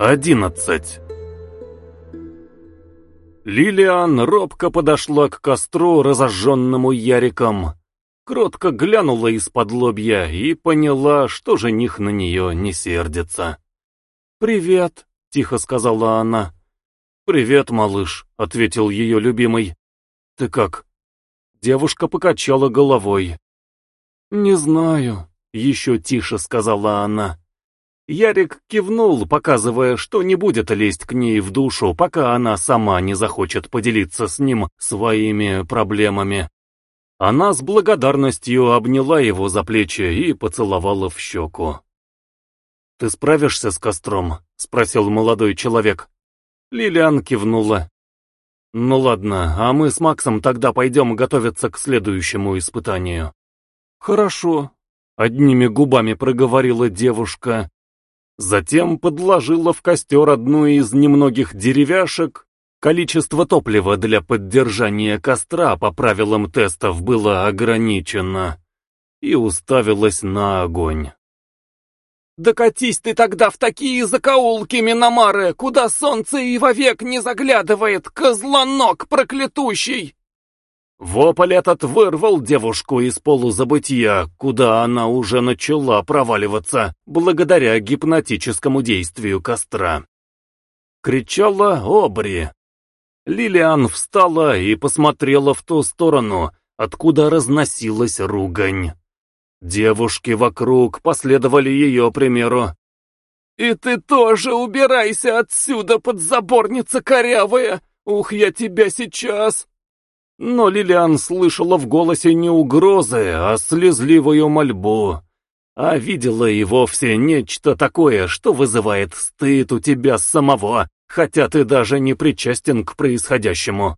11 Лилиан робко подошла к костру, разожженному Яриком. Кротко глянула из-под лобья и поняла, что жених на нее не сердится. «Привет», — тихо сказала она. «Привет, малыш», — ответил ее любимый. «Ты как?» Девушка покачала головой. «Не знаю», — еще тише сказала она. Ярик кивнул, показывая, что не будет лезть к ней в душу, пока она сама не захочет поделиться с ним своими проблемами. Она с благодарностью обняла его за плечи и поцеловала в щеку. «Ты справишься с костром?» — спросил молодой человек. Лилиан кивнула. «Ну ладно, а мы с Максом тогда пойдем готовиться к следующему испытанию». «Хорошо», — одними губами проговорила девушка, Затем подложила в костер одну из немногих деревяшек. Количество топлива для поддержания костра по правилам тестов было ограничено. И уставилась на огонь. «Да катись ты тогда в такие закоулки, Миномары, куда солнце и вовек не заглядывает, козлонок проклятущий!» Вопль этот вырвал девушку из полузабытия, куда она уже начала проваливаться, благодаря гипнотическому действию костра. Кричала Обри. Лилиан встала и посмотрела в ту сторону, откуда разносилась ругань. Девушки вокруг последовали ее примеру. «И ты тоже убирайся отсюда, подзаборница корявая! Ух, я тебя сейчас!» Но Лилиан слышала в голосе не угрозы, а слезливую мольбу. А видела и вовсе нечто такое, что вызывает стыд у тебя самого, хотя ты даже не причастен к происходящему.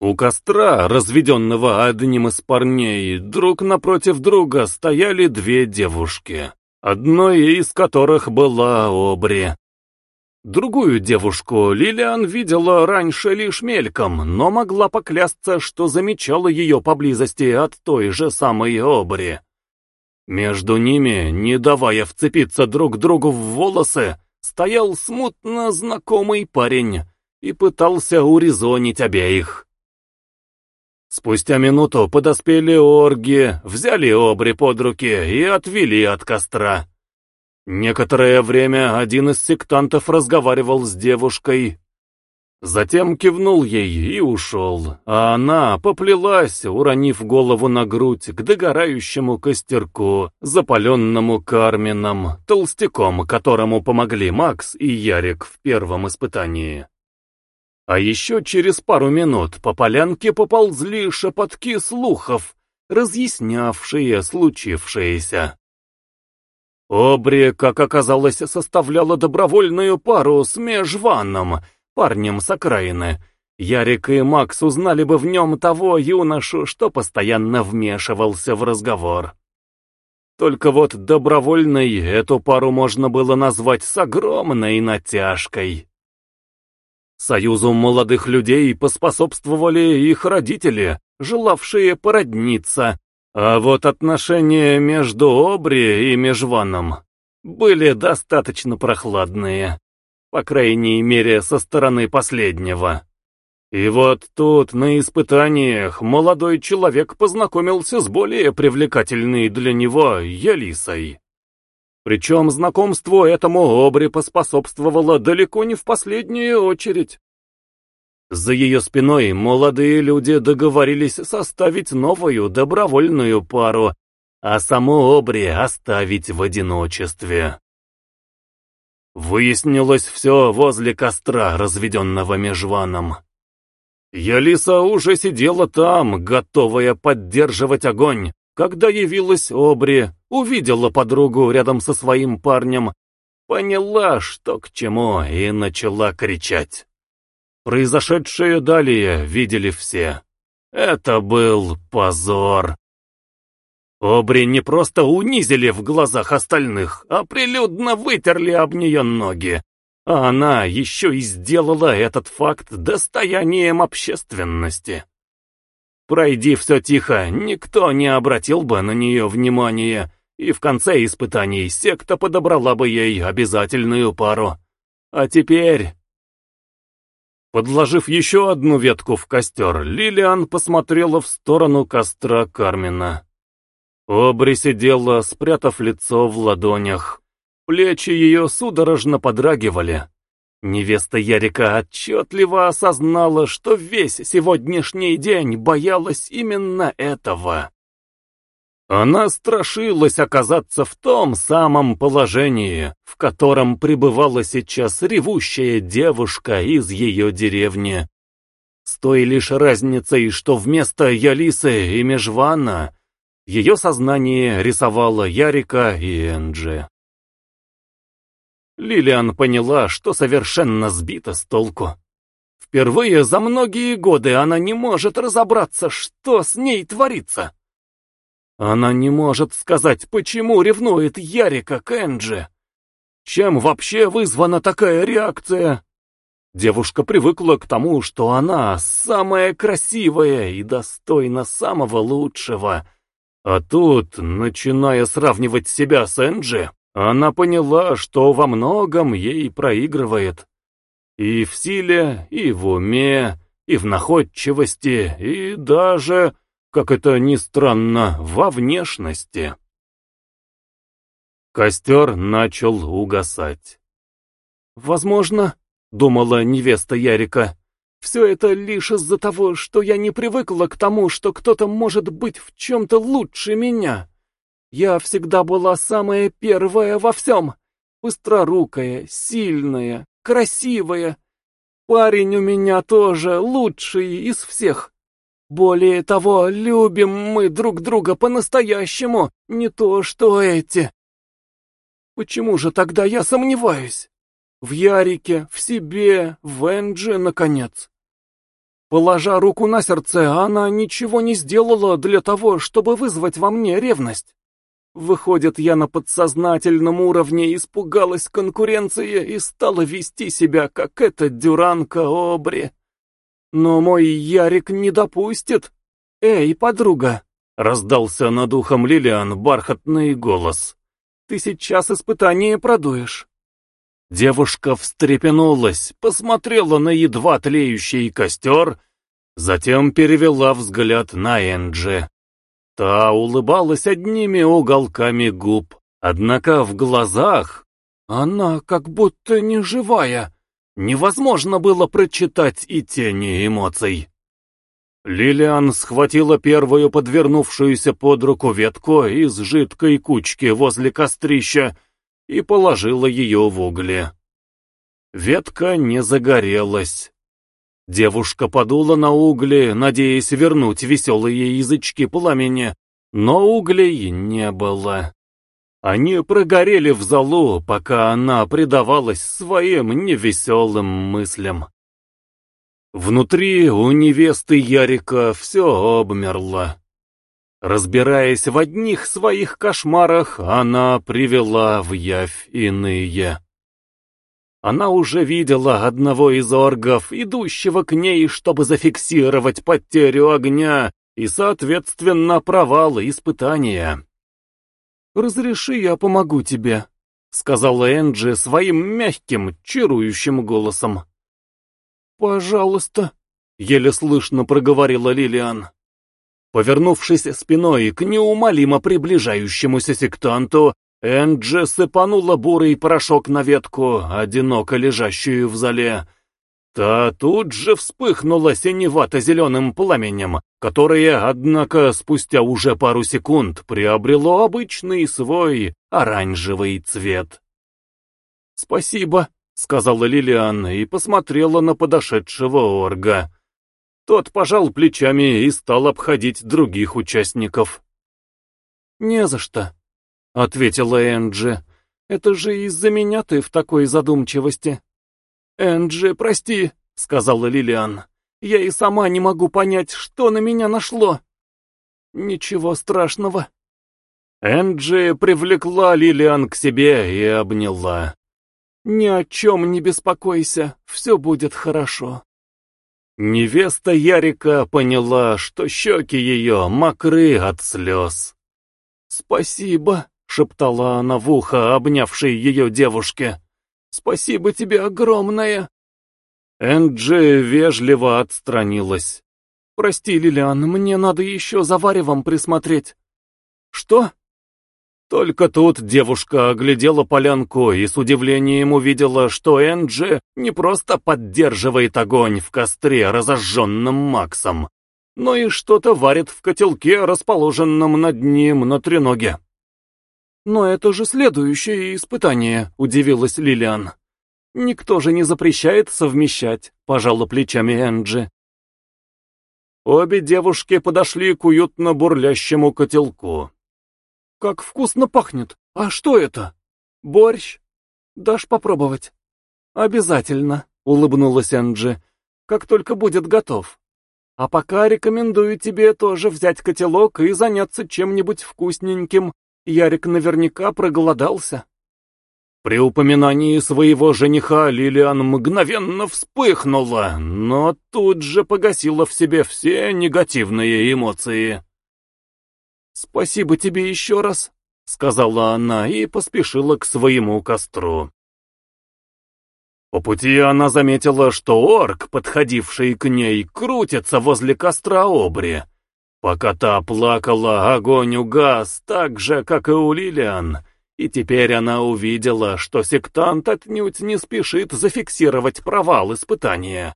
У костра, разведенного одним из парней, друг напротив друга стояли две девушки, одной из которых была Обри. Другую девушку Лилиан видела раньше лишь мельком, но могла поклясться, что замечала ее поблизости от той же самой Обри. Между ними, не давая вцепиться друг другу в волосы, стоял смутно знакомый парень и пытался урезонить обеих. Спустя минуту подоспели орги, взяли Обри под руки и отвели от костра. Некоторое время один из сектантов разговаривал с девушкой, затем кивнул ей и ушел, а она поплелась, уронив голову на грудь к догорающему костерку, запаленному Кармином, толстяком, которому помогли Макс и Ярик в первом испытании. А еще через пару минут по полянке поползли шепотки слухов, разъяснявшие случившееся. Обри, как оказалось, составляла добровольную пару с Межваном, парнем с окраины. Ярик и Макс узнали бы в нем того юношу, что постоянно вмешивался в разговор. Только вот добровольной эту пару можно было назвать с огромной натяжкой. Союзу молодых людей поспособствовали их родители, желавшие породниться, а вот отношения между Обри и Межваном были достаточно прохладные, по крайней мере со стороны последнего. И вот тут, на испытаниях, молодой человек познакомился с более привлекательной для него Елисой. Причем знакомству этому Обри поспособствовало далеко не в последнюю очередь. За ее спиной молодые люди договорились составить новую добровольную пару, а саму Обри оставить в одиночестве. Выяснилось все возле костра, разведенного межваном. Ялиса уже сидела там, готовая поддерживать огонь, когда явилась Обри, увидела подругу рядом со своим парнем, поняла, что к чему, и начала кричать. Произошедшее далее видели все. Это был позор. Обри не просто унизили в глазах остальных, а прилюдно вытерли об нее ноги. А она еще и сделала этот факт достоянием общественности. Пройди все тихо, никто не обратил бы на нее внимания, и в конце испытаний секта подобрала бы ей обязательную пару. А теперь... Подложив еще одну ветку в костер, Лилиан посмотрела в сторону костра Кармина. Обри сидела, спрятав лицо в ладонях. Плечи ее судорожно подрагивали. Невеста Ярика отчетливо осознала, что весь сегодняшний день боялась именно этого. Она страшилась оказаться в том самом положении, в котором пребывала сейчас ревущая девушка из ее деревни. С той лишь разницей, что вместо Ялисы и Межвана ее сознание рисовало Ярика и Энджи. Лилиан поняла, что совершенно сбита с толку. Впервые за многие годы она не может разобраться, что с ней творится. Она не может сказать, почему ревнует Ярика к Энджи. Чем вообще вызвана такая реакция? Девушка привыкла к тому, что она самая красивая и достойна самого лучшего. А тут, начиная сравнивать себя с Энджи, она поняла, что во многом ей проигрывает. И в силе, и в уме, и в находчивости, и даже как это ни странно, во внешности. Костер начал угасать. «Возможно, — думала невеста Ярика, — все это лишь из-за того, что я не привыкла к тому, что кто-то может быть в чем-то лучше меня. Я всегда была самая первая во всем, быстрорукая, сильная, красивая. Парень у меня тоже лучший из всех. Более того, любим мы друг друга по-настоящему, не то что эти. Почему же тогда я сомневаюсь? В Ярике, в себе, в Энджи, наконец. Положа руку на сердце, она ничего не сделала для того, чтобы вызвать во мне ревность. Выходит, я на подсознательном уровне испугалась конкуренции и стала вести себя, как эта дюранка Обри. Но мой Ярик не допустит. Эй, подруга, раздался над ухом Лилиан бархатный голос. Ты сейчас испытание продуешь. Девушка встрепенулась, посмотрела на едва тлеющий костер, затем перевела взгляд на Энджи. Та улыбалась одними уголками губ, однако в глазах она как будто не живая. Невозможно было прочитать и тени эмоций. Лилиан схватила первую подвернувшуюся под руку ветку из жидкой кучки возле кострища и положила ее в угли. Ветка не загорелась. Девушка подула на угли, надеясь вернуть веселые язычки пламени, но углей не было. Они прогорели в залу, пока она предавалась своим невеселым мыслям. Внутри у невесты Ярика все обмерло. Разбираясь в одних своих кошмарах, она привела в явь иные. Она уже видела одного из оргов, идущего к ней, чтобы зафиксировать потерю огня и, соответственно, провал испытания. «Разреши, я помогу тебе», — сказала Энджи своим мягким, чарующим голосом. «Пожалуйста», — еле слышно проговорила Лилиан. Повернувшись спиной к неумолимо приближающемуся сектанту, Энджи сыпанула бурый порошок на ветку, одиноко лежащую в зале, Та тут же вспыхнула синевато-зеленым пламенем, которое, однако, спустя уже пару секунд приобрело обычный свой оранжевый цвет. «Спасибо», — сказала Лилиан и посмотрела на подошедшего орга. Тот пожал плечами и стал обходить других участников. «Не за что», — ответила Энджи. «Это же из-за меня ты в такой задумчивости». «Энджи, прости», — сказала Лилиан. «Я и сама не могу понять, что на меня нашло». «Ничего страшного». Энджи привлекла Лилиан к себе и обняла. «Ни о чем не беспокойся, все будет хорошо». Невеста Ярика поняла, что щеки ее мокры от слез. «Спасибо», — шептала она в ухо, обнявшей ее девушке. «Спасибо тебе огромное!» Энджи вежливо отстранилась. «Прости, Лилиан, мне надо еще за варевом присмотреть». «Что?» Только тут девушка оглядела полянку и с удивлением увидела, что Энджи не просто поддерживает огонь в костре, разожженном Максом, но и что-то варит в котелке, расположенном над ним на треноге. «Но это же следующее испытание», — удивилась Лилиан. «Никто же не запрещает совмещать», — пожала плечами Энджи. Обе девушки подошли к уютно бурлящему котелку. «Как вкусно пахнет! А что это? Борщ? Дашь попробовать?» «Обязательно», — улыбнулась Энджи, — «как только будет готов. А пока рекомендую тебе тоже взять котелок и заняться чем-нибудь вкусненьким. Ярик наверняка проголодался». При упоминании своего жениха Лилиан мгновенно вспыхнула, но тут же погасила в себе все негативные эмоции. «Спасибо тебе еще раз», — сказала она и поспешила к своему костру. По пути она заметила, что орк, подходивший к ней, крутится возле костра Обри. Пока та плакала, огонь угас так же, как и у Лилиан, и теперь она увидела, что сектант отнюдь не спешит зафиксировать провал испытания.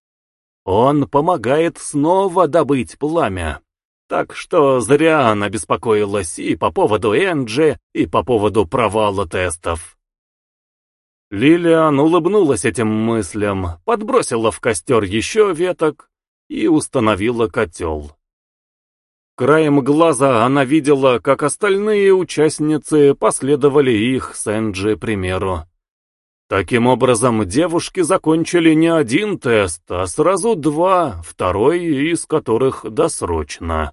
Он помогает снова добыть пламя. Так что зря она беспокоилась и по поводу Энджи, и по поводу провала тестов. Лилиан улыбнулась этим мыслям, подбросила в костер еще веток и установила котел. Краем глаза она видела, как остальные участницы последовали их с Энджи примеру. Таким образом, девушки закончили не один тест, а сразу два, второй из которых досрочно.